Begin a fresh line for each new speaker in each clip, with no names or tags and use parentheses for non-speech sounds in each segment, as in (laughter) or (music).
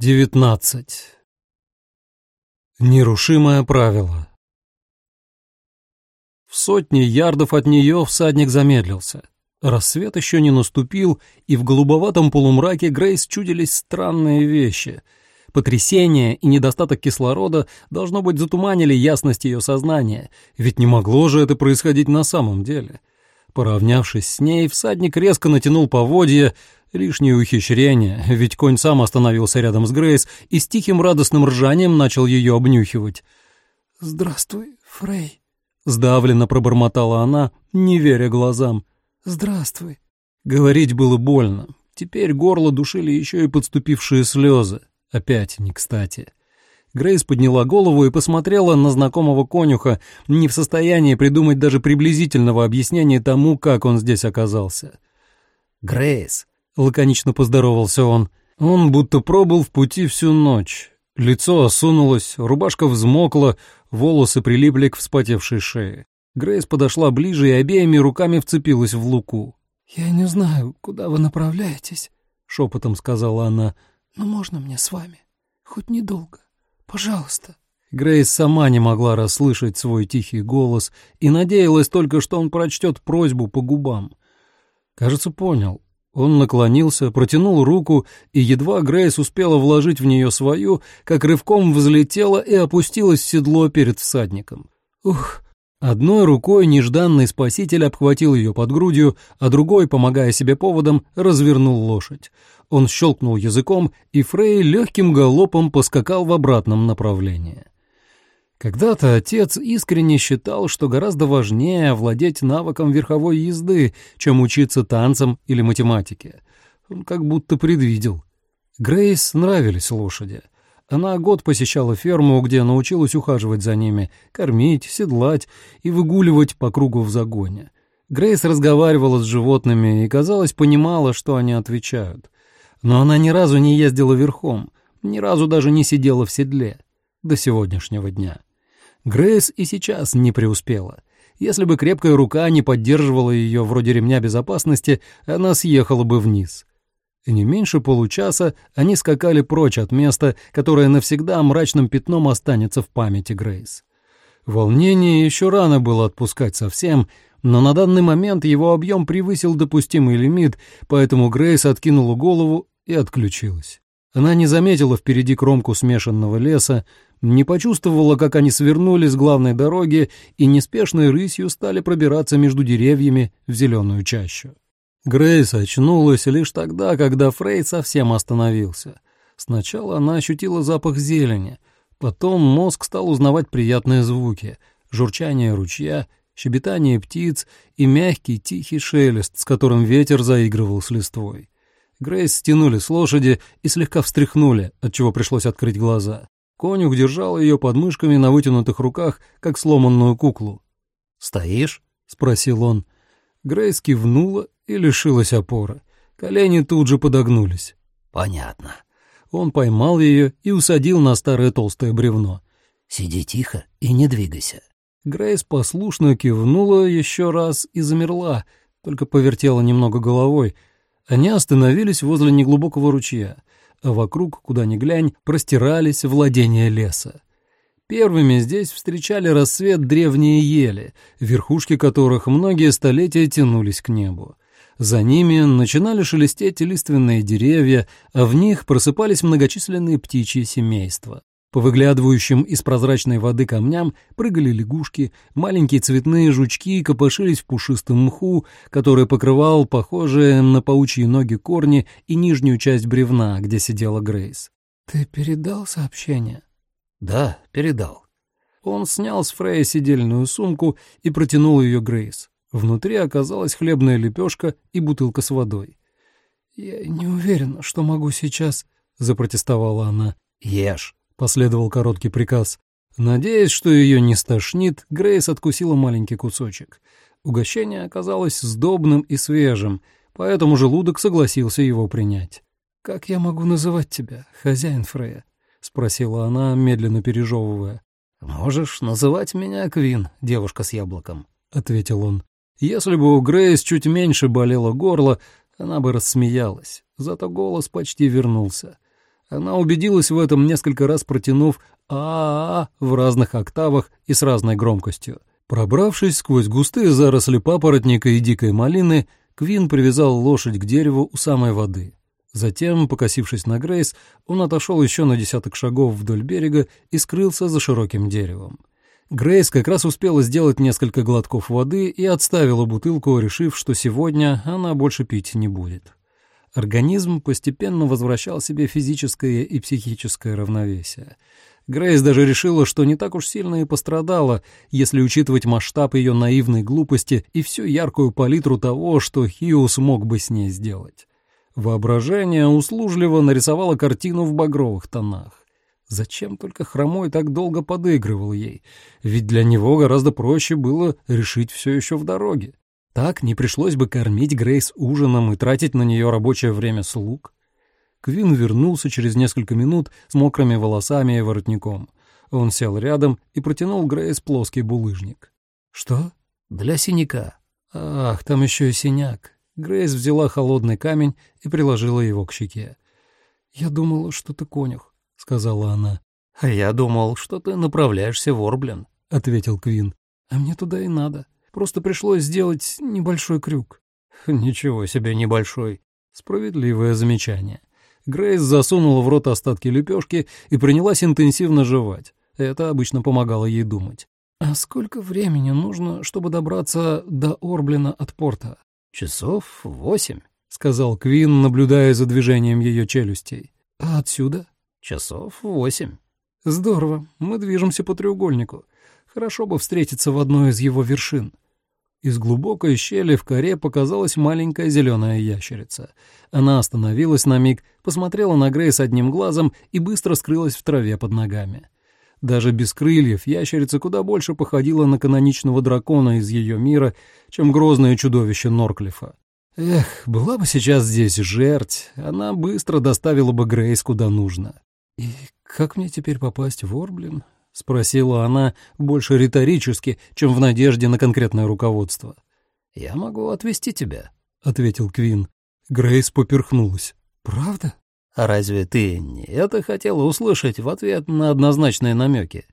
19. Нерушимое правило. В сотне ярдов от нее всадник замедлился. Рассвет еще не наступил, и в голубоватом полумраке Грейс чудились странные вещи. Потрясение и недостаток кислорода, должно быть, затуманили ясность ее сознания, ведь не могло же это происходить на самом деле. Поравнявшись с ней, всадник резко натянул поводья, Лишнее ухищрение, ведь конь сам остановился рядом с Грейс и с тихим радостным ржанием начал ее обнюхивать.
«Здравствуй, Фрей», —
сдавленно пробормотала она, не веря глазам.
«Здравствуй».
Говорить было больно. Теперь горло душили еще и подступившие слезы. Опять не кстати. Грейс подняла голову и посмотрела на знакомого конюха, не в состоянии придумать даже приблизительного объяснения тому, как он здесь оказался.
«Грейс,
лаконично поздоровался он. Он будто пробыл в пути всю ночь. Лицо осунулось, рубашка взмокла, волосы прилипли к вспотевшей шее. Грейс подошла ближе и обеими руками вцепилась в луку.
«Я не знаю, куда вы направляетесь», — шепотом сказала она. «Но можно мне с вами? Хоть недолго. Пожалуйста».
Грейс сама не могла расслышать свой тихий голос и надеялась только, что он прочтет просьбу по губам. Кажется, понял. Он наклонился, протянул руку, и едва Грейс успела вложить в нее свою, как рывком взлетела и опустилась седло перед всадником. Ух! Одной рукой нежданный спаситель обхватил ее под грудью, а другой, помогая себе поводом, развернул лошадь. Он щелкнул языком, и Фрей легким галопом поскакал в обратном направлении. Когда-то отец искренне считал, что гораздо важнее овладеть навыком верховой езды, чем учиться танцам или математике. Он как будто предвидел. Грейс нравились лошади. Она год посещала ферму, где научилась ухаживать за ними, кормить, седлать и выгуливать по кругу в загоне. Грейс разговаривала с животными и, казалось, понимала, что они отвечают. Но она ни разу не ездила верхом, ни разу даже не сидела в седле до сегодняшнего дня. Грейс и сейчас не преуспела. Если бы крепкая рука не поддерживала ее вроде ремня безопасности, она съехала бы вниз. И не меньше получаса они скакали прочь от места, которое навсегда мрачным пятном останется в памяти Грейс. Волнение еще рано было отпускать совсем, но на данный момент его объем превысил допустимый лимит, поэтому Грейс откинула голову и отключилась. Она не заметила впереди кромку смешанного леса, не почувствовала, как они свернули с главной дороги и неспешной рысью стали пробираться между деревьями в зеленую чащу. Грейс очнулась лишь тогда, когда Фрей совсем остановился. Сначала она ощутила запах зелени, потом мозг стал узнавать приятные звуки — журчание ручья, щебетание птиц и мягкий тихий шелест, с которым ветер заигрывал с листвой. Грейс стянули с лошади и слегка встряхнули, отчего пришлось открыть глаза. Конюх держал ее под мышками на вытянутых руках, как сломанную куклу.
«Стоишь?»
— спросил он. Грейс кивнула и лишилась опоры. Колени тут же подогнулись.
«Понятно».
Он поймал ее и усадил на старое толстое бревно.
«Сиди тихо и не двигайся».
Грейс послушно кивнула еще раз и замерла, только повертела немного головой. Они остановились возле неглубокого ручья а вокруг, куда ни глянь, простирались владения леса. Первыми здесь встречали рассвет древние ели, верхушки которых многие столетия тянулись к небу. За ними начинали шелестеть лиственные деревья, а в них просыпались многочисленные птичьи семейства. По выглядывающим из прозрачной воды камням прыгали лягушки, маленькие цветные жучки копошились в пушистом мху, который покрывал похожие на паучьи ноги корни и нижнюю часть бревна, где сидела Грейс.
«Ты передал сообщение?»
«Да, передал».
Он снял с Фрея сидельную сумку и протянул ее Грейс. Внутри оказалась хлебная лепешка и бутылка с водой.
«Я не уверена, что могу сейчас...» — запротестовала она.
«Ешь».
Последовал короткий приказ. Надеясь, что ее не стошнит, Грейс откусила маленький кусочек. Угощение оказалось сдобным и свежим, поэтому желудок согласился его принять.
«Как я могу называть тебя, хозяин Фрея?» — спросила она, медленно пережевывая.
«Можешь называть меня Квин, девушка с яблоком», —
ответил он. Если бы у Грейс чуть меньше болело горло, она бы рассмеялась, зато голос почти вернулся. Она убедилась в этом, несколько раз протянув а, -а, -а в разных октавах и с разной громкостью. Пробравшись сквозь густые заросли папоротника и дикой малины, Квин привязал лошадь к дереву у самой воды. Затем, покосившись на Грейс, он отошел еще на десяток шагов вдоль берега и скрылся за широким деревом. Грейс как раз успела сделать несколько глотков воды и отставила бутылку, решив, что сегодня она больше пить не будет. Организм постепенно возвращал себе физическое и психическое равновесие. Грейс даже решила, что не так уж сильно и пострадала, если учитывать масштаб ее наивной глупости и всю яркую палитру того, что Хиус мог бы с ней сделать. Воображение услужливо нарисовало картину в багровых тонах. Зачем только Хромой так долго подыгрывал ей? Ведь для него гораздо проще было решить все еще в дороге. Так не пришлось бы кормить Грейс ужином и тратить на нее рабочее время слуг. Квин вернулся через несколько минут с мокрыми волосами и воротником. Он сел рядом и протянул Грейс плоский булыжник.
«Что?» «Для синяка».
«Ах, там еще и синяк». Грейс взяла холодный камень и приложила его к щеке. «Я думала, что ты конюх сказала она.
«А я думал, что ты направляешься в Орблин», —
ответил Квин. «А мне туда и надо. Просто пришлось сделать небольшой крюк». (laughs)
«Ничего себе небольшой».
Справедливое замечание. Грейс засунула в рот остатки лепешки и принялась интенсивно жевать. Это обычно помогало ей думать. «А сколько времени нужно, чтобы добраться до Орблина от порта?»
«Часов восемь», —
сказал Квин, наблюдая за движением ее челюстей. «А отсюда?»
Часов восемь.
Здорово, мы движемся по треугольнику. Хорошо бы встретиться в одной из его вершин. Из глубокой щели в коре показалась маленькая зеленая ящерица. Она остановилась на миг, посмотрела на Грейс одним глазом и быстро скрылась в траве под ногами. Даже без крыльев ящерица куда больше походила на каноничного дракона из ее мира, чем грозное чудовище Норклифа. Эх, была бы сейчас здесь жерть, она быстро доставила бы Грейс куда нужно. «И как мне теперь попасть в Орблин?» — спросила она больше риторически, чем в надежде на конкретное руководство.
«Я могу отвезти тебя», —
ответил Квин. Грейс поперхнулась. «Правда?»
«А разве ты не это хотела услышать в ответ на однозначные намеки?»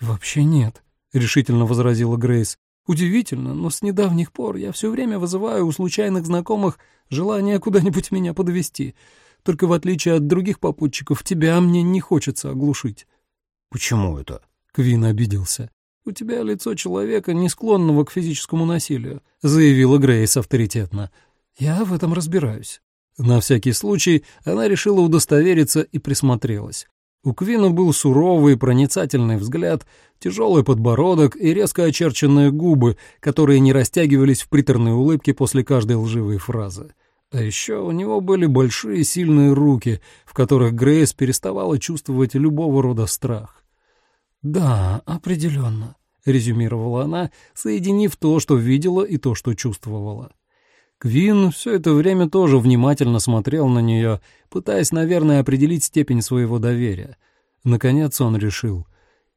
«Вообще нет», — решительно возразила Грейс. «Удивительно, но с недавних пор я все время вызываю у случайных знакомых желание куда-нибудь меня подвести. Только в отличие от других попутчиков, тебя мне не хочется оглушить».
«Почему это?»
— Квин обиделся. «У тебя лицо человека, не склонного к физическому насилию», — заявила Грейс авторитетно. «Я в этом разбираюсь». На всякий случай она решила удостовериться и присмотрелась. У Квина был суровый, проницательный взгляд, тяжелый подбородок и резко очерченные губы, которые не растягивались в приторной улыбке после каждой лживой фразы. А еще у него были большие сильные руки, в которых Грейс переставала чувствовать любого рода страх. «Да, определенно», — резюмировала она, соединив то, что видела, и то, что чувствовала. Квин все это время тоже внимательно смотрел на нее, пытаясь, наверное, определить степень своего доверия. Наконец он решил.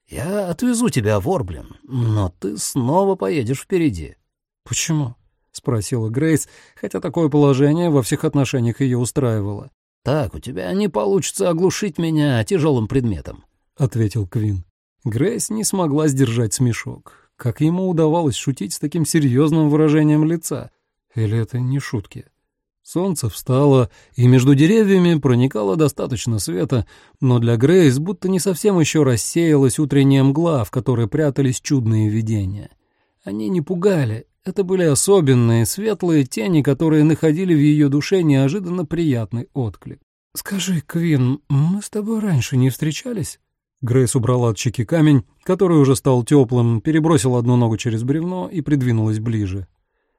«Я отвезу тебя в Орблин, но ты снова поедешь впереди».
«Почему?» — спросила Грейс, хотя такое положение во всех отношениях ее устраивало.
«Так у тебя не получится оглушить меня тяжелым предметом», —
ответил Квин. Грейс не смогла сдержать смешок. Как ему удавалось шутить с таким серьезным выражением лица? Или это не шутки? Солнце встало, и между деревьями проникало достаточно света, но для Грейс будто не совсем еще рассеялась утренняя мгла, в которой прятались чудные видения. Они не пугали, это были особенные, светлые тени, которые находили в ее душе неожиданно приятный отклик. «Скажи, Квин, мы с тобой раньше не встречались?» Грейс убрала от щеки камень, который уже стал теплым, перебросила одну ногу через бревно и придвинулась ближе.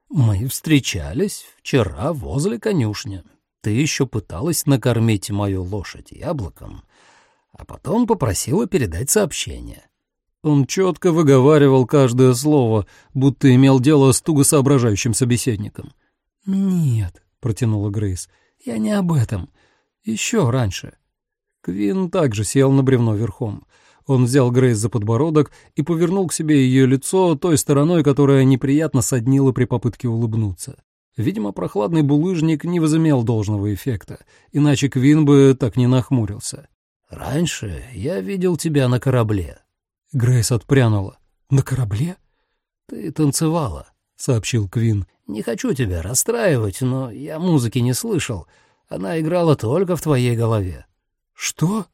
«Мы встречались вчера возле конюшни. Ты еще пыталась накормить мою лошадь яблоком, а потом попросила передать сообщение.
Он четко выговаривал каждое слово, будто имел дело с туго соображающим собеседником. «Нет», — протянула Грейс, — «я не об этом. Еще раньше». Квин также сел на бревно верхом. Он взял Грейс за подбородок и повернул к себе ее лицо той стороной, которая неприятно соднила при попытке улыбнуться. Видимо, прохладный булыжник не возымел должного эффекта, иначе Квин бы так не нахмурился.
«Раньше я видел тебя на корабле».
Грейс отпрянула. «На корабле?»
«Ты танцевала», — сообщил Квин. «Не хочу тебя расстраивать, но я музыки не слышал. Она играла только в твоей голове».
«Что?»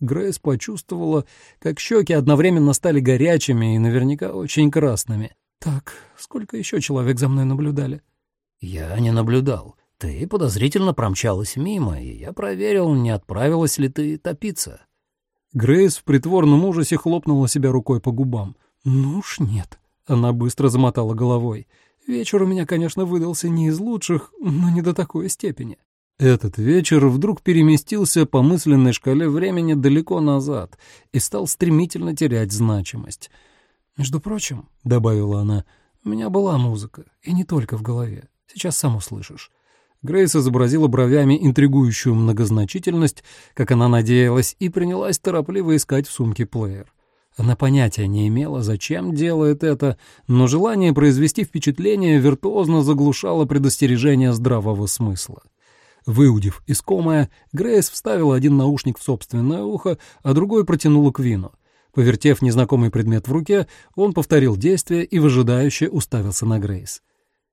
Грейс почувствовала, как щеки одновременно стали горячими и наверняка очень красными. «Так, сколько еще человек за мной наблюдали?»
«Я не наблюдал. Ты подозрительно промчалась мимо, и я проверил, не отправилась ли ты топиться».
Грейс в притворном ужасе хлопнула себя рукой по губам. «Ну уж нет». Она быстро замотала головой. «Вечер у меня, конечно, выдался не из лучших, но не до такой степени». Этот вечер вдруг переместился по мысленной шкале времени далеко назад и стал стремительно терять значимость. «Между прочим», — добавила она, — «у меня была музыка, и не только в голове. Сейчас сам услышишь». Грейс изобразила бровями интригующую многозначительность, как она надеялась, и принялась торопливо искать в сумке плеер. Она понятия не имела, зачем делает это, но желание произвести впечатление виртуозно заглушало предостережение здравого смысла. Выудив искомое, Грейс вставила один наушник в собственное ухо, а другой протянула к вину. Повертев незнакомый предмет в руке, он повторил действие и выжидающе уставился на Грейс.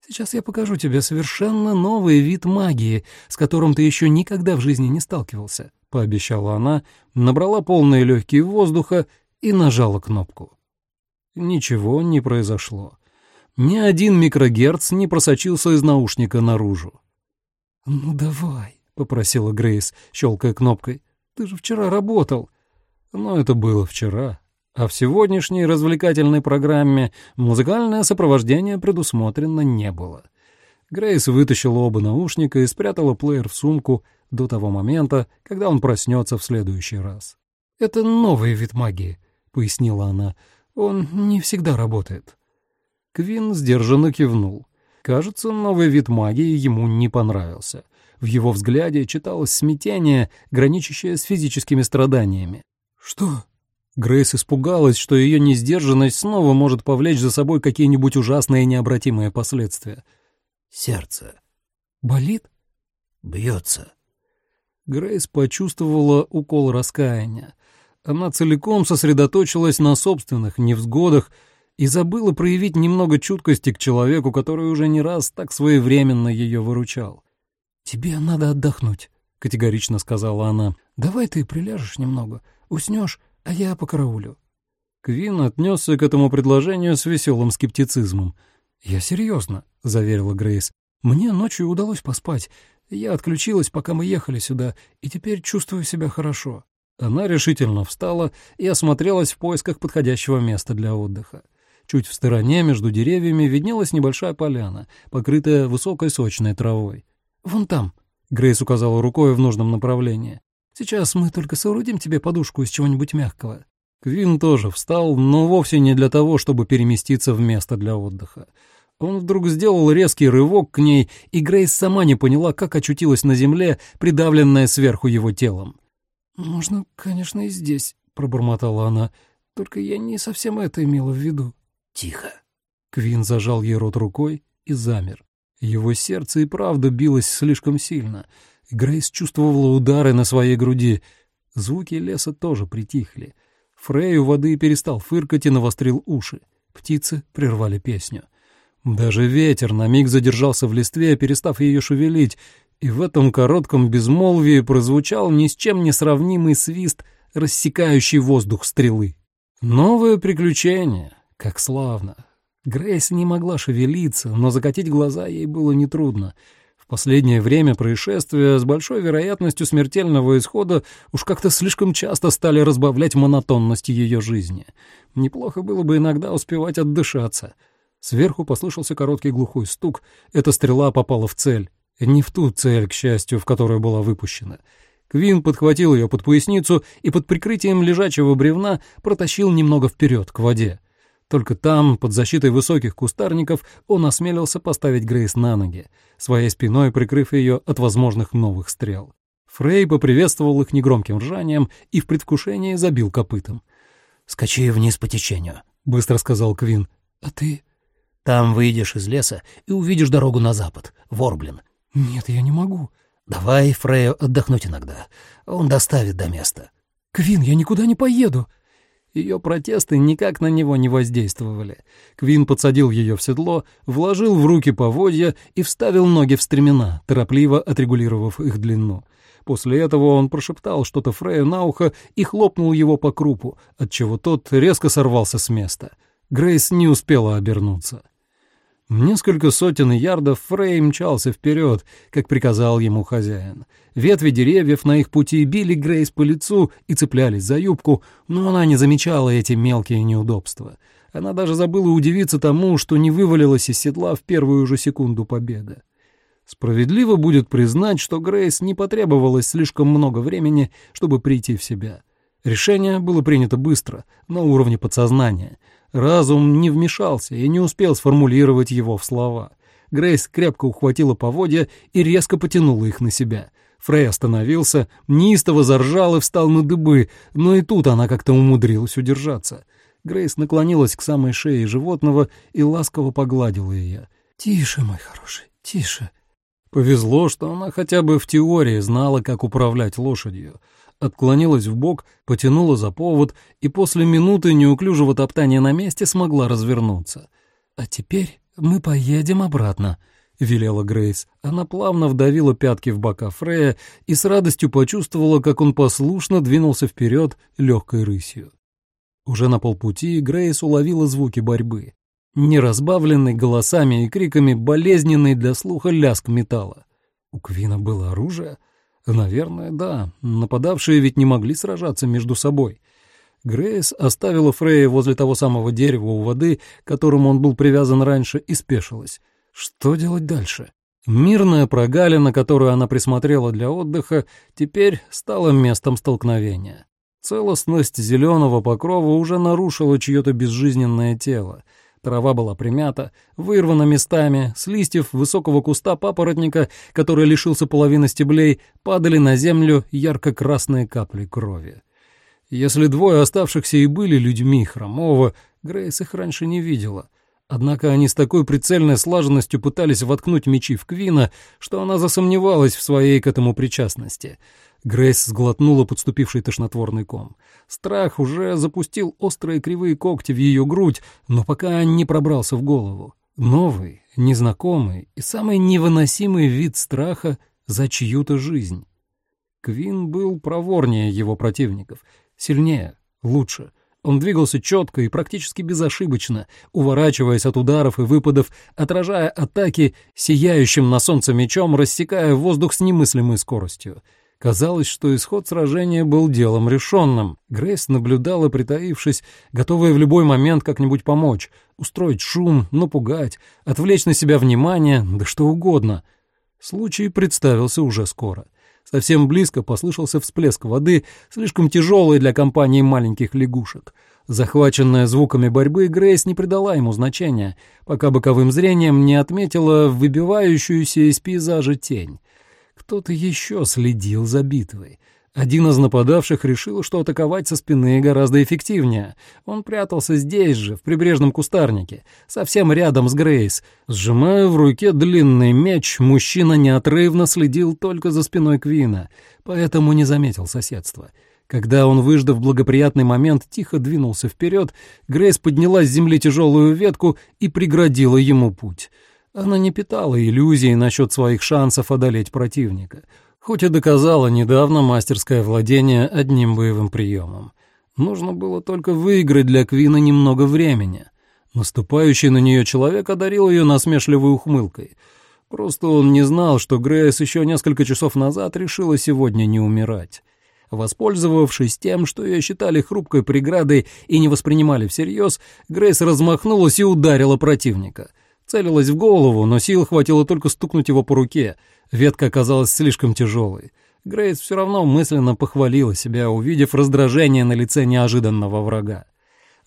Сейчас я покажу тебе совершенно новый вид магии, с которым ты еще никогда в жизни не сталкивался», — пообещала она, набрала полные легкие воздуха и нажала кнопку. Ничего не произошло. Ни один микрогерц не просочился из наушника наружу. «Ну давай», — попросила Грейс, щелкая кнопкой. «Ты же вчера работал». «Но это было вчера, а в сегодняшней развлекательной программе музыкальное сопровождение предусмотрено не было. Грейс вытащила оба наушника и спрятала плеер в сумку до того момента, когда он проснется в следующий раз. «Это новый вид магии», — пояснила она. «Он не всегда работает». Квин сдержанно кивнул. Кажется, новый вид магии ему не понравился. В его взгляде читалось смятение, граничащее с физическими страданиями. «Что?» Грейс испугалась, что ее несдержанность снова может повлечь за собой какие-нибудь ужасные необратимые последствия.
«Сердце».
«Болит?»
«Бьется».
Грейс почувствовала укол раскаяния. Она целиком сосредоточилась на собственных невзгодах и забыла проявить немного чуткости к человеку, который уже не раз так своевременно ее выручал. «Тебе надо отдохнуть», — категорично сказала она. «Давай ты приляжешь немного, уснешь, а я по караулю». Квин отнесся к этому предложению с веселым скептицизмом. «Я серьезно», — заверила Грейс. «Мне ночью удалось поспать. Я отключилась, пока мы ехали сюда, и теперь чувствую себя хорошо». Она решительно встала и осмотрелась в поисках подходящего места для отдыха. Чуть в стороне, между деревьями, виднелась небольшая поляна, покрытая высокой сочной травой. «Вон там», — Грейс указала рукой в нужном направлении. Сейчас мы только соорудим тебе подушку из чего-нибудь мягкого». Квин тоже встал, но вовсе не для того, чтобы переместиться в место для отдыха. Он вдруг сделал резкий рывок к ней, и Грейс сама не поняла, как очутилась на земле, придавленная сверху его телом. «Можно, конечно, и здесь», — пробормотала она, — «только я не совсем это имела в виду».
«Тихо».
Квин зажал ей рот рукой и замер. Его сердце и правда билось слишком сильно — Грейс чувствовала удары на своей груди. Звуки леса тоже притихли. Фрей у воды перестал фыркать и навострил уши. Птицы прервали песню. Даже ветер на миг задержался в листве, перестав ее шевелить, и в этом коротком безмолвии прозвучал ни с чем не сравнимый свист, рассекающий воздух стрелы. Новое приключение, как славно. Грейс не могла шевелиться, но закатить глаза ей было нетрудно — в последнее время происшествия с большой вероятностью смертельного исхода уж как-то слишком часто стали разбавлять монотонность ее жизни. Неплохо было бы иногда успевать отдышаться. Сверху послышался короткий глухой стук. Эта стрела попала в цель. Не в ту цель, к счастью, в которую была выпущена. Квин подхватил ее под поясницу и под прикрытием лежачего бревна протащил немного вперед, к воде. Только там, под защитой высоких кустарников, он осмелился поставить Грейс на ноги, своей спиной прикрыв ее от возможных новых стрел. Фрей поприветствовал их негромким ржанием и в предвкушении забил копытом.
«Скачи вниз по течению», —
быстро сказал Квин. «А ты?»
Там выйдешь из леса и увидишь дорогу на запад, в Орблин.
Нет, я не могу.
Давай Фрею отдохнуть иногда. Он доставит до места.
Квин, я никуда не поеду.
Ее протесты никак на него не воздействовали. Квин подсадил ее в седло, вложил в руки поводья и вставил ноги в стремена, торопливо отрегулировав их длину. После этого он прошептал что-то Фрею на ухо и хлопнул его по крупу, отчего тот резко сорвался с места. Грейс не успела обернуться. Несколько сотен ярдов Фрей мчался вперед, как приказал ему хозяин. Ветви деревьев на их пути били Грейс по лицу и цеплялись за юбку, но она не замечала эти мелкие неудобства. Она даже забыла удивиться тому, что не вывалилась из седла в первую же секунду побега. Справедливо будет признать, что Грейс не потребовалось слишком много времени, чтобы прийти в себя. Решение было принято быстро, на уровне подсознания — Разум не вмешался и не успел сформулировать его в слова. Грейс крепко ухватила поводья и резко потянула их на себя. Фрей остановился, неистово заржал и встал на дыбы, но и тут она как-то умудрилась удержаться. Грейс наклонилась к самой шее животного и ласково погладила ее.
«Тише, мой хороший, тише».
Повезло, что она хотя бы в теории знала, как управлять лошадью отклонилась в бок, потянула за повод и после минуты неуклюжего топтания на месте смогла развернуться.
«А теперь мы поедем обратно», — велела Грейс.
Она плавно вдавила пятки в бока Фрея и с радостью почувствовала, как он послушно двинулся вперед легкой рысью. Уже на полпути Грейс уловила звуки борьбы. Неразбавленный голосами и криками болезненный для слуха ляск металла. У Квина было оружие? Наверное, да. Нападавшие ведь не могли сражаться между собой. Грейс оставила Фрея возле того самого дерева у воды, к которому он был привязан раньше, и спешилась. Что делать дальше? Мирная прогалина, которую она присмотрела для отдыха, теперь стала местом столкновения. Целостность зеленого покрова уже нарушила чье-то безжизненное тело — Трава была примята, вырвана местами, с листьев высокого куста папоротника, который лишился половины стеблей, падали на землю ярко-красные капли крови. Если двое оставшихся и были людьми Хромова, Грейс их раньше не видела. Однако они с такой прицельной слаженностью пытались воткнуть мечи в Квина, что она засомневалась в своей к этому причастности — Грейс сглотнула подступивший тошнотворный ком. Страх уже запустил острые кривые когти в ее грудь, но пока не пробрался в голову. Новый, незнакомый и самый невыносимый вид страха за чью-то жизнь. Квин был проворнее его противников, сильнее, лучше. Он двигался четко и практически безошибочно, уворачиваясь от ударов и выпадов, отражая атаки, сияющим на солнце мечом, рассекая воздух с немыслимой скоростью. Казалось, что исход сражения был делом решенным. Грейс наблюдала, притаившись, готовая в любой момент как-нибудь помочь, устроить шум, напугать, отвлечь на себя внимание, да что угодно. Случай представился уже скоро. Совсем близко послышался всплеск воды, слишком тяжелый для компании маленьких лягушек. Захваченная звуками борьбы, Грейс не придала ему значения, пока боковым зрением не отметила выбивающуюся из пейзажа тень. Кто-то еще следил за битвой. Один из нападавших решил, что атаковать со спины гораздо эффективнее. Он прятался здесь же, в прибрежном кустарнике, совсем рядом с Грейс. Сжимая в руке длинный меч, мужчина неотрывно следил только за спиной Квина, поэтому не заметил соседства. Когда он, выждав благоприятный момент, тихо двинулся вперед, Грейс подняла с земли тяжелую ветку и преградила ему путь — она не питала иллюзий насчет своих шансов одолеть противника, хоть и доказала недавно мастерское владение одним боевым приемом. Нужно было только выиграть для Квина немного времени. Наступающий на нее человек одарил ее насмешливой ухмылкой. Просто он не знал, что Грейс еще несколько часов назад решила сегодня не умирать. Воспользовавшись тем, что ее считали хрупкой преградой и не воспринимали всерьез, Грейс размахнулась и ударила противника — Целилась в голову, но сил хватило только стукнуть его по руке. Ветка оказалась слишком тяжелой. Грейс все равно мысленно похвалила себя, увидев раздражение на лице неожиданного врага.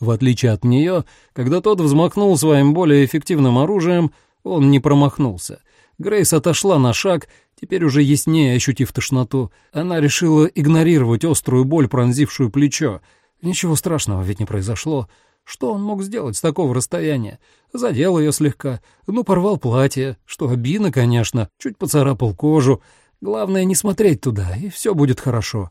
В отличие от нее, когда тот взмахнул своим более эффективным оружием, он не промахнулся. Грейс отошла на шаг, теперь уже яснее ощутив тошноту. Она решила игнорировать острую боль, пронзившую плечо. Ничего страшного ведь не произошло. Что он мог сделать с такого расстояния? Задел ее слегка, ну, порвал платье, что обидно, конечно, чуть поцарапал кожу. Главное, не смотреть туда, и все будет хорошо.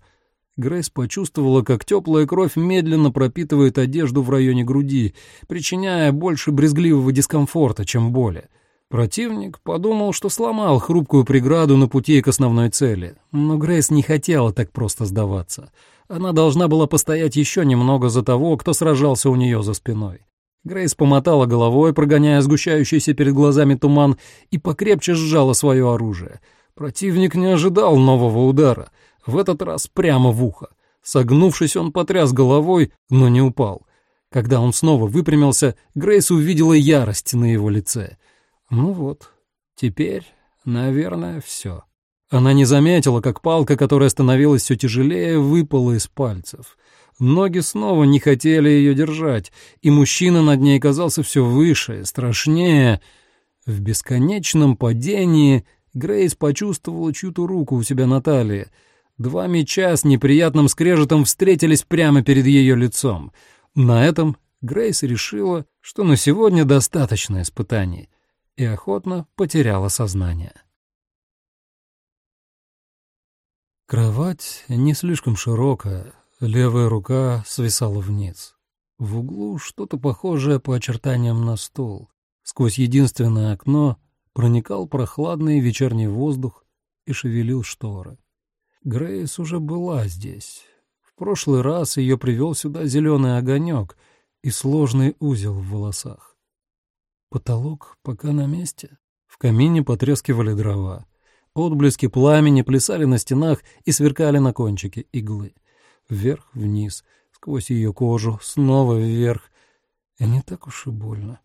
Грейс почувствовала, как теплая кровь медленно пропитывает одежду в районе груди, причиняя больше брезгливого дискомфорта, чем боли. Противник подумал, что сломал хрупкую преграду на пути к основной цели, но Грейс не хотела так просто сдаваться. Она должна была постоять еще немного за того, кто сражался у нее за спиной. Грейс помотала головой, прогоняя сгущающийся перед глазами туман, и покрепче сжала свое оружие. Противник не ожидал нового удара, в этот раз прямо в ухо. Согнувшись, он потряс головой, но не упал. Когда он снова выпрямился, Грейс увидела ярость на его лице. Ну вот, теперь, наверное, все. Она не заметила, как палка, которая становилась все тяжелее, выпала из пальцев. Ноги снова не хотели ее держать, и мужчина над ней казался все выше, страшнее. В бесконечном падении Грейс почувствовала чью-то руку у себя на талии. Два меча с неприятным скрежетом встретились прямо перед ее лицом. На этом Грейс решила, что на сегодня достаточно испытаний, и охотно потеряла сознание. Кровать не слишком широкая, левая рука свисала вниз. В углу что-то похожее по очертаниям на стол. Сквозь единственное окно проникал прохладный вечерний воздух и шевелил шторы. Грейс уже была здесь. В прошлый раз ее привел сюда зеленый огонек и сложный узел в волосах. Потолок пока на месте. В камине потрескивали дрова. Отблески пламени плясали на стенах и сверкали на кончике иглы. Вверх-вниз, сквозь ее кожу, снова вверх. И не так уж и больно.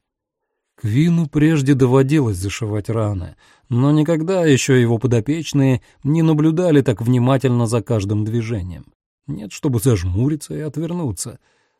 Квину прежде доводилось зашивать раны, но никогда еще его подопечные не наблюдали так внимательно за каждым движением. Нет, чтобы зажмуриться и отвернуться.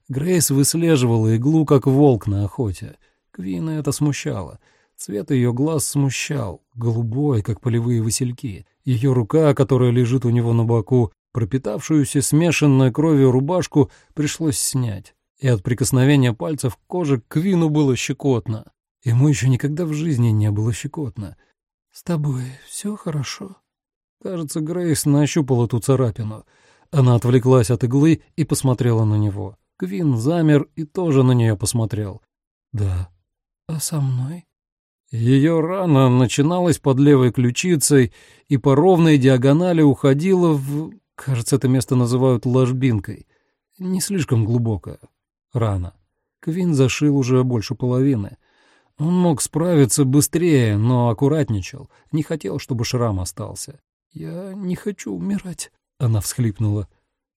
Грейс выслеживала иглу, как волк на охоте. Квина это смущало — Цвет ее глаз смущал, голубой, как полевые васильки. Ее рука, которая лежит у него на боку, пропитавшуюся смешанной кровью рубашку, пришлось снять. И от прикосновения пальцев к коже к Квину было щекотно. Ему еще никогда в жизни не было щекотно. «С тобой все хорошо?» Кажется, Грейс нащупала ту царапину. Она отвлеклась от иглы и посмотрела на него. Квин замер и тоже на нее посмотрел. «Да». «А со мной?» Ее рана начиналась под левой ключицей и по ровной диагонали уходила в... Кажется, это место называют ложбинкой. Не слишком глубокая рана. Квин зашил уже больше половины. Он мог справиться быстрее, но аккуратничал. Не хотел, чтобы шрам остался. «Я не хочу умирать», — она всхлипнула.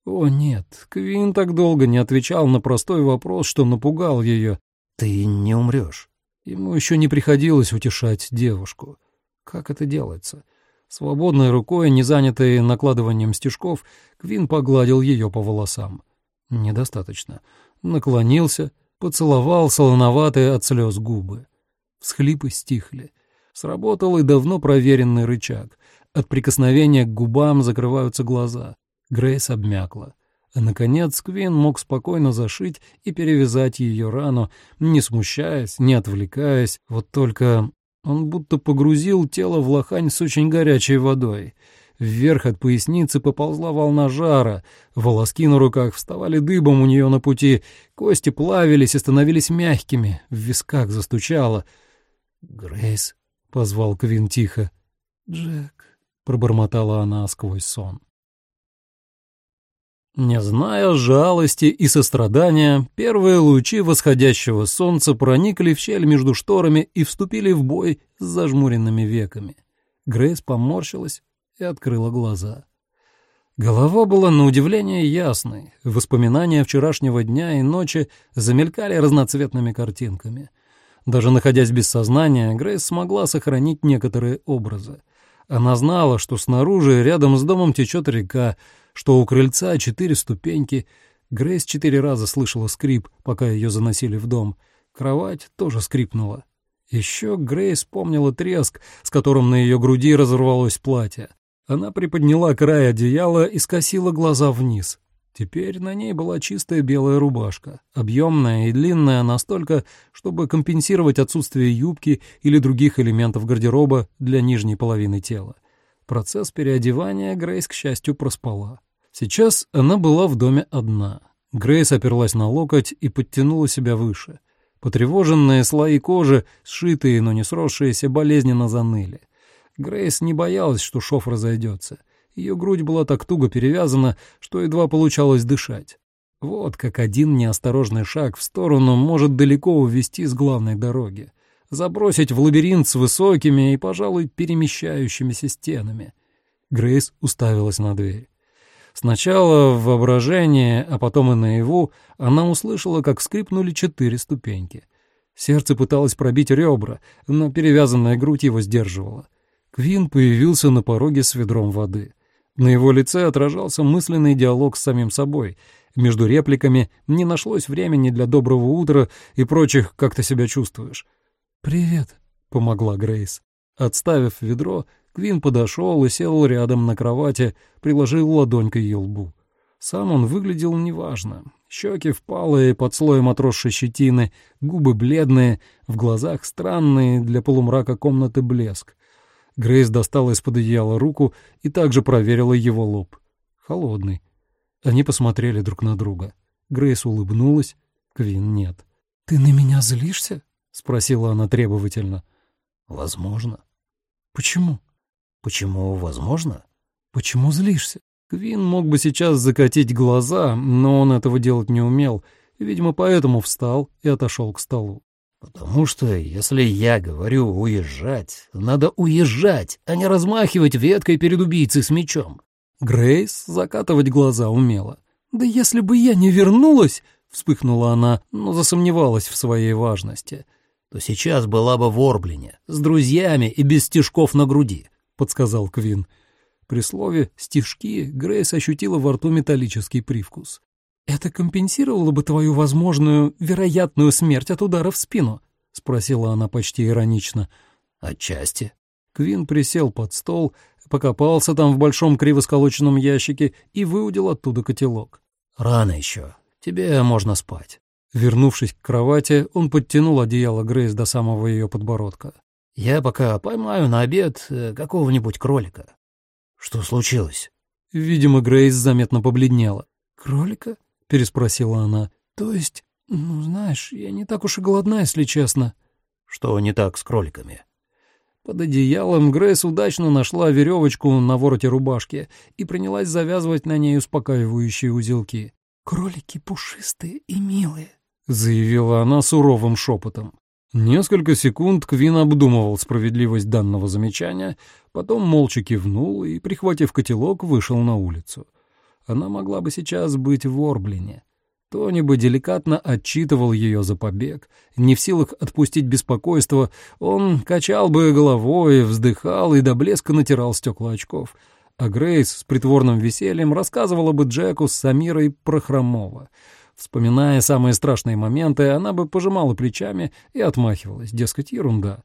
«О, нет, Квин так долго не отвечал на простой вопрос, что напугал ее.
Ты не умрешь.
Ему еще не приходилось утешать девушку. Как это делается? Свободной рукой, не занятой накладыванием стежков, Квин погладил ее по волосам. Недостаточно. Наклонился, поцеловал солоноватые от слез губы. Всхлипы стихли. Сработал и давно проверенный рычаг. От прикосновения к губам закрываются глаза. Грейс обмякла. А, наконец, Квин мог спокойно зашить и перевязать ее рану, не смущаясь, не отвлекаясь, вот только он будто погрузил тело в лохань с очень горячей водой. Вверх от поясницы поползла волна жара, волоски на руках вставали дыбом у нее на пути, кости плавились и становились мягкими, в висках застучало. «Грейс», — позвал Квин тихо. «Джек», — пробормотала она сквозь сон. Не зная жалости и сострадания, первые лучи восходящего солнца проникли в щель между шторами и вступили в бой с зажмуренными веками. Грейс поморщилась и открыла глаза. Голова была на удивление ясной, воспоминания вчерашнего дня и ночи замелькали разноцветными картинками. Даже находясь без сознания, Грейс смогла сохранить некоторые образы. Она знала, что снаружи, рядом с домом течет река, что у крыльца четыре ступеньки. Грейс четыре раза слышала скрип, пока ее заносили в дом. Кровать тоже скрипнула. Еще Грейс помнила треск, с которым на ее груди разорвалось платье. Она приподняла край одеяла и скосила глаза вниз. Теперь на ней была чистая белая рубашка, объемная и длинная настолько, чтобы компенсировать отсутствие юбки или других элементов гардероба для нижней половины тела. Процесс переодевания Грейс, к счастью, проспала. Сейчас она была в доме одна. Грейс оперлась на локоть и подтянула себя выше. Потревоженные слои кожи, сшитые, но не сросшиеся, болезненно заныли. Грейс не боялась, что шов разойдется. Ее грудь была так туго перевязана, что едва получалось дышать. Вот как один неосторожный шаг в сторону может далеко увести с главной дороги. Забросить в лабиринт с высокими и, пожалуй, перемещающимися стенами. Грейс уставилась на дверь. Сначала в воображении, а потом и наяву она услышала, как скрипнули четыре ступеньки. Сердце пыталось пробить ребра, но перевязанная грудь его сдерживала. Квин появился на пороге с ведром воды. На его лице отражался мысленный диалог с самим собой. Между репликами не нашлось времени для доброго утра и прочих «как ты себя чувствуешь». «Привет», — помогла Грейс. Отставив ведро, Квин подошел и сел рядом на кровати, приложил ладонь к ее лбу. Сам он выглядел неважно. Щеки впалые, под слоем отросшей щетины, губы бледные, в глазах странный для полумрака комнаты блеск. Грейс достала из-под одеяла руку и также проверила его лоб. Холодный. Они посмотрели друг на друга. Грейс улыбнулась, Квин нет.
«Ты на меня злишься?»
— спросила она требовательно.
«Возможно».
«Почему?»
«Почему возможно?»
«Почему злишься?»
Квин мог бы сейчас закатить глаза, но он этого делать не умел, и, видимо, поэтому встал и отошел к столу.
Потому что, если я говорю уезжать, надо уезжать, а не размахивать веткой перед убийцей с мечом.
Грейс закатывать глаза умела.
«Да если бы я не вернулась!»
— вспыхнула она, но засомневалась в своей важности.
«То сейчас была бы в Орблине, с друзьями и без стежков на груди», — подсказал Квин.
При слове «стежки» Грейс ощутила во рту металлический привкус.
«Это компенсировало бы твою возможную, вероятную смерть от удара в спину?» — спросила она почти иронично.
«Отчасти».
Квин присел под стол, покопался там в большом кривосколоченном ящике и выудил оттуда котелок.
«Рано еще. Тебе можно спать».
Вернувшись к кровати, он подтянул одеяло Грейс до самого ее подбородка.
«Я пока поймаю на обед э, какого-нибудь кролика». «Что случилось?»
Видимо, Грейс заметно побледнела.
«Кролика?»
— переспросила она.
«То есть, ну, знаешь, я не так уж и голодна, если честно».
«Что не так с кроликами?»
Под одеялом Грейс удачно нашла веревочку на вороте рубашки и принялась завязывать на ней успокаивающие узелки.
«Кролики пушистые и милые», —
заявила она суровым шепотом. Несколько секунд Квин обдумывал справедливость данного замечания, потом молча кивнул и, прихватив котелок, вышел на улицу. Она могла бы сейчас быть в Орблине. Тони бы деликатно отчитывал ее за побег. Не в силах отпустить беспокойство, он качал бы головой, вздыхал и до блеска натирал стекла очков. А Грейс с притворным весельем рассказывала бы Джеку с Самирой про Хромова. Вспоминая самые страшные моменты, она бы пожимала плечами и отмахивалась, дескать, ерунда.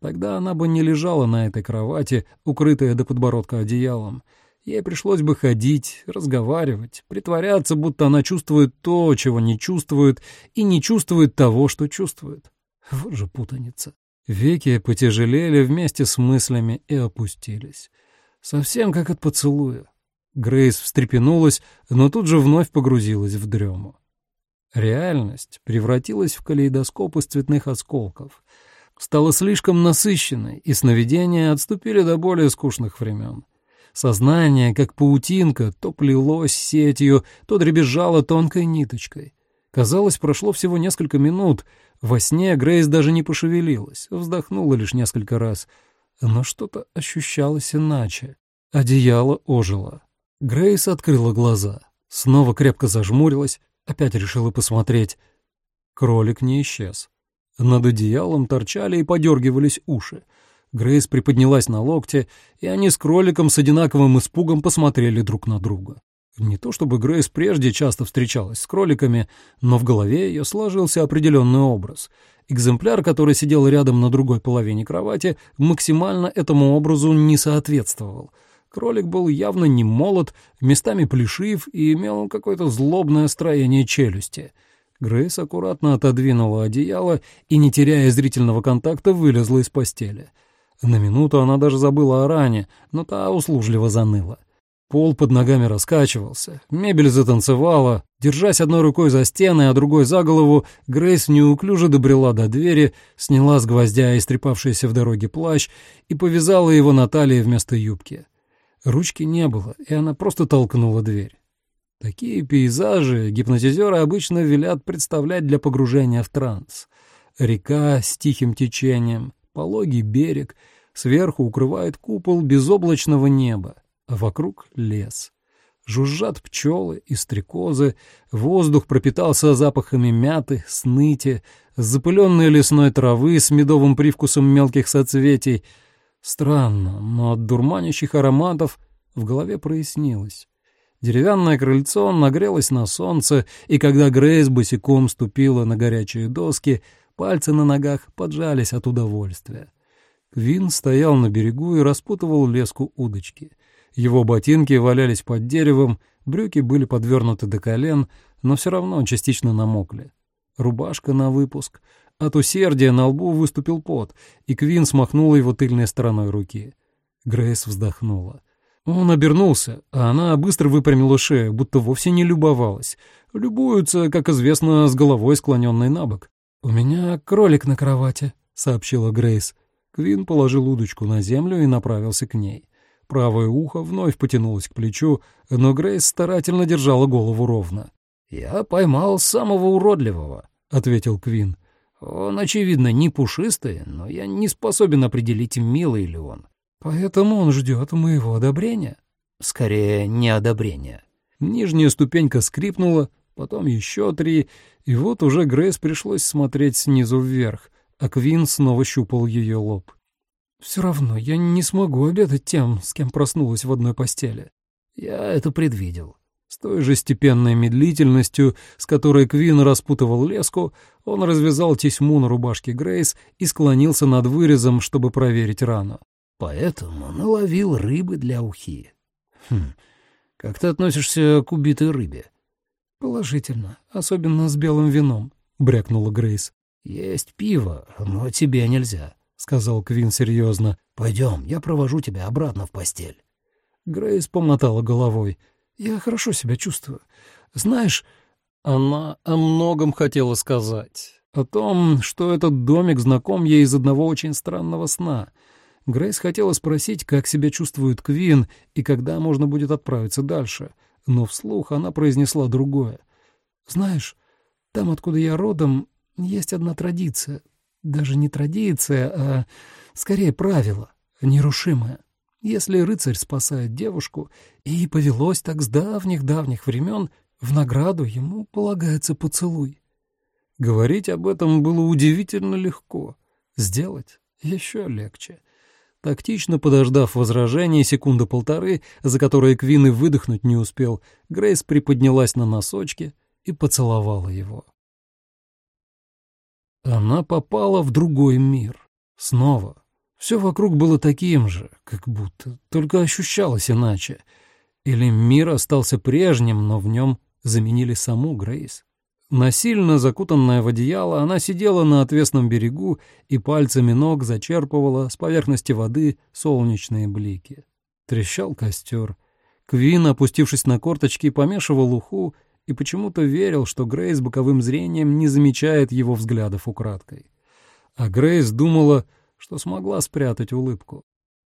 Тогда она бы не лежала на этой кровати, укрытая до подбородка одеялом. Ей пришлось бы ходить, разговаривать, притворяться, будто она чувствует то, чего не чувствует, и не чувствует того, что чувствует. Вот же путаница. Веки потяжелели вместе с мыслями и опустились. Совсем как от поцелуя. Грейс встрепенулась, но тут же вновь погрузилась в дрему. Реальность превратилась в калейдоскоп из цветных осколков. Стала слишком насыщенной, и сновидения отступили до более скучных времен. Сознание, как паутинка, то плелось сетью, то дребезжало тонкой ниточкой. Казалось, прошло всего несколько минут. Во сне Грейс даже не пошевелилась, вздохнула лишь несколько раз. Но что-то ощущалось иначе. Одеяло ожило. Грейс открыла глаза. Снова крепко зажмурилась, опять решила посмотреть. Кролик не исчез. Над одеялом торчали и подергивались уши. Грейс приподнялась на локте, и они с кроликом с одинаковым испугом посмотрели друг на друга. Не то чтобы Грейс прежде часто встречалась с кроликами, но в голове ее сложился определенный образ. Экземпляр, который сидел рядом на другой половине кровати, максимально этому образу не соответствовал. Кролик был явно не молод, местами плешив и имел какое-то злобное строение челюсти. Грейс аккуратно отодвинула одеяло и, не теряя зрительного контакта, вылезла из постели. На минуту она даже забыла о ране, но та услужливо заныла. Пол под ногами раскачивался, мебель затанцевала. Держась одной рукой за стены, а другой за голову, Грейс неуклюже добрела до двери, сняла с гвоздя истрепавшийся в дороге плащ и повязала его на талии вместо юбки. Ручки не было, и она просто толкнула дверь. Такие пейзажи гипнотизеры обычно велят представлять для погружения в транс. Река с тихим течением, пологий берег, сверху укрывает купол безоблачного неба а вокруг лес. Жужжат пчелы и стрекозы, воздух пропитался запахами мяты, сныти, запыленной лесной травы с медовым привкусом мелких соцветий. Странно, но от дурманящих ароматов в голове прояснилось. Деревянное крыльцо нагрелось на солнце, и когда Грейс босиком ступила на горячие доски, пальцы на ногах поджались от удовольствия. Квин стоял на берегу и распутывал леску удочки — его ботинки валялись под деревом, брюки были подвернуты до колен, но все равно частично намокли. Рубашка на выпуск. От усердия на лбу выступил пот, и Квин смахнула его тыльной стороной руки. Грейс вздохнула. Он обернулся, а она быстро выпрямила шею, будто вовсе не любовалась. Любуются, как известно, с головой склоненной на бок. «У меня кролик на кровати», — сообщила Грейс. Квин положил удочку на землю и направился к ней. Правое ухо вновь потянулось к плечу, но Грейс старательно держала голову ровно.
«Я поймал самого уродливого», — ответил Квин. «Он, очевидно, не пушистый, но я не способен определить, милый ли он».
«Поэтому он ждет моего одобрения».
«Скорее, не одобрения».
Нижняя ступенька скрипнула, потом еще три, и вот уже Грейс пришлось смотреть снизу вверх, а Квин снова щупал ее лоб.
Все равно я не смогу обедать тем, с кем проснулась в одной постели.
Я это предвидел.
С той же степенной медлительностью, с которой Квин распутывал леску, он развязал тесьму на рубашке Грейс и склонился над вырезом, чтобы проверить рану.
Поэтому наловил рыбы для ухи. Хм, как ты относишься к убитой рыбе?
Положительно, особенно с белым вином, брякнула Грейс.
Есть пиво, но тебе нельзя
сказал Квин серьезно.
Пойдем, я провожу тебя обратно в постель.
Грейс помотала головой.
Я хорошо себя чувствую. Знаешь,
она о многом хотела сказать. О том, что этот домик знаком ей из одного очень странного сна. Грейс хотела спросить, как себя чувствует Квин и когда можно будет отправиться дальше. Но вслух она произнесла другое.
«Знаешь, там, откуда я родом, есть одна традиция, даже не традиция, а скорее правило, нерушимое. Если рыцарь спасает девушку, и повелось так с давних-давних времен, в награду ему полагается поцелуй.
Говорить об этом было удивительно легко, сделать еще легче. Тактично подождав возражений секунды полторы, за которые Квин и выдохнуть не успел, Грейс приподнялась на носочки и поцеловала его. Она попала в другой мир. Снова. Все вокруг было таким же, как будто, только ощущалось иначе. Или мир остался прежним, но в нем заменили саму Грейс. Насильно закутанная в одеяло, она сидела на отвесном берегу и пальцами ног зачерпывала с поверхности воды солнечные блики. Трещал костер. Квин, опустившись на корточки, помешивал уху и почему-то верил, что Грейс боковым зрением не замечает его взглядов украдкой. А Грейс думала, что смогла спрятать улыбку.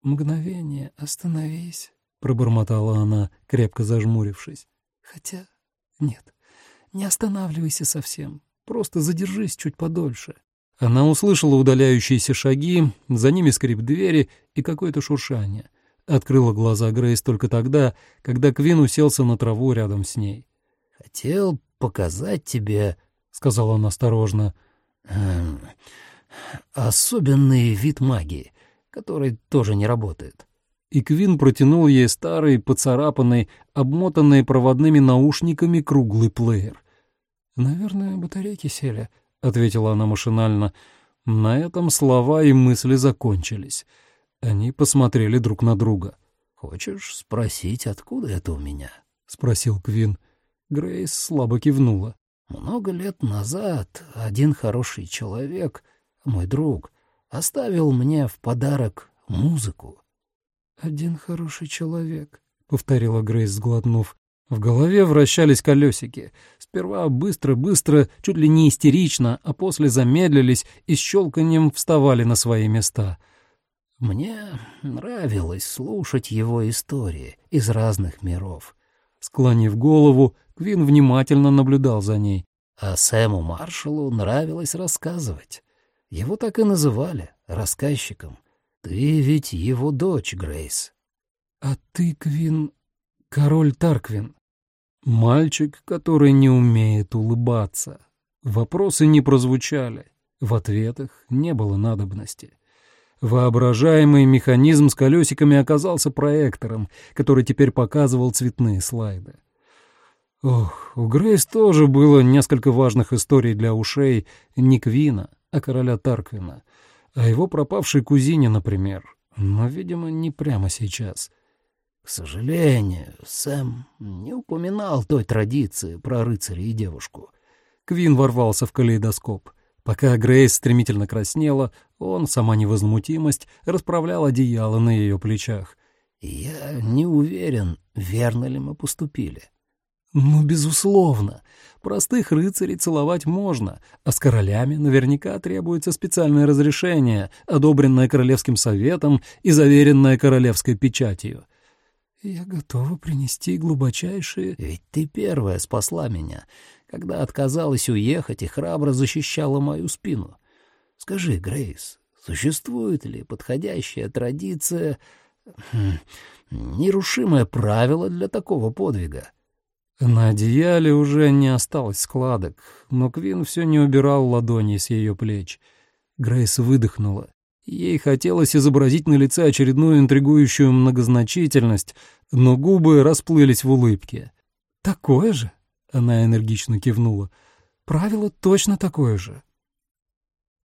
«Мгновение, остановись», —
пробормотала она, крепко зажмурившись.
«Хотя нет, не останавливайся совсем, просто задержись чуть подольше».
Она услышала удаляющиеся шаги, за ними скрип двери и какое-то шуршание. Открыла глаза Грейс только тогда, когда Квин уселся на траву рядом с ней.
«Хотел показать тебе», — сказал он осторожно, эм, «особенный вид магии, который тоже не работает».
И Квин протянул ей старый, поцарапанный, обмотанный проводными наушниками круглый плеер.
«Наверное, батарейки сели», —
ответила она машинально. На этом слова и мысли закончились. Они посмотрели друг на друга.
«Хочешь спросить, откуда это у меня?»
— спросил Квин. Грейс слабо кивнула.
«Много лет назад один хороший человек, мой друг, оставил мне в подарок музыку».
«Один хороший человек», — повторила Грейс, сглотнув.
В голове вращались колесики. Сперва быстро-быстро, чуть ли не истерично, а после замедлились и с щелканьем вставали на свои места.
«Мне нравилось слушать его истории из разных миров».
Склонив голову, Квин внимательно наблюдал за ней.
А Сэму Маршалу нравилось рассказывать. Его так и называли — рассказчиком. Ты ведь его дочь, Грейс.
А ты, Квин, король Тарквин.
Мальчик, который не умеет улыбаться. Вопросы не прозвучали. В ответах не было надобности. Воображаемый механизм с колесиками оказался проектором, который теперь показывал цветные слайды. Ох, у Грейс тоже было несколько важных историй для ушей не Квина, а короля Тарквина, о его пропавшей кузине, например, но, видимо, не прямо сейчас.
К сожалению, Сэм не упоминал той традиции про рыцаря и девушку.
Квин ворвался в калейдоскоп. Пока Грейс стремительно краснела, он, сама невозмутимость, расправлял одеяло на ее плечах.
«Я не уверен, верно ли мы поступили.
Ну, безусловно. Простых рыцарей целовать можно, а с королями наверняка требуется специальное разрешение, одобренное Королевским советом и заверенное королевской печатью.
Я готова принести глубочайшие...
Ведь ты первая спасла меня, когда отказалась уехать и храбро защищала мою спину. Скажи, Грейс, существует ли подходящая традиция, хм, нерушимое правило для такого подвига?
На одеяле уже не осталось складок, но Квин все не убирал ладони с ее плеч. Грейс выдохнула. Ей хотелось изобразить на лице очередную интригующую многозначительность, но губы расплылись в улыбке.
«Такое же?» — она энергично кивнула. «Правило точно такое же.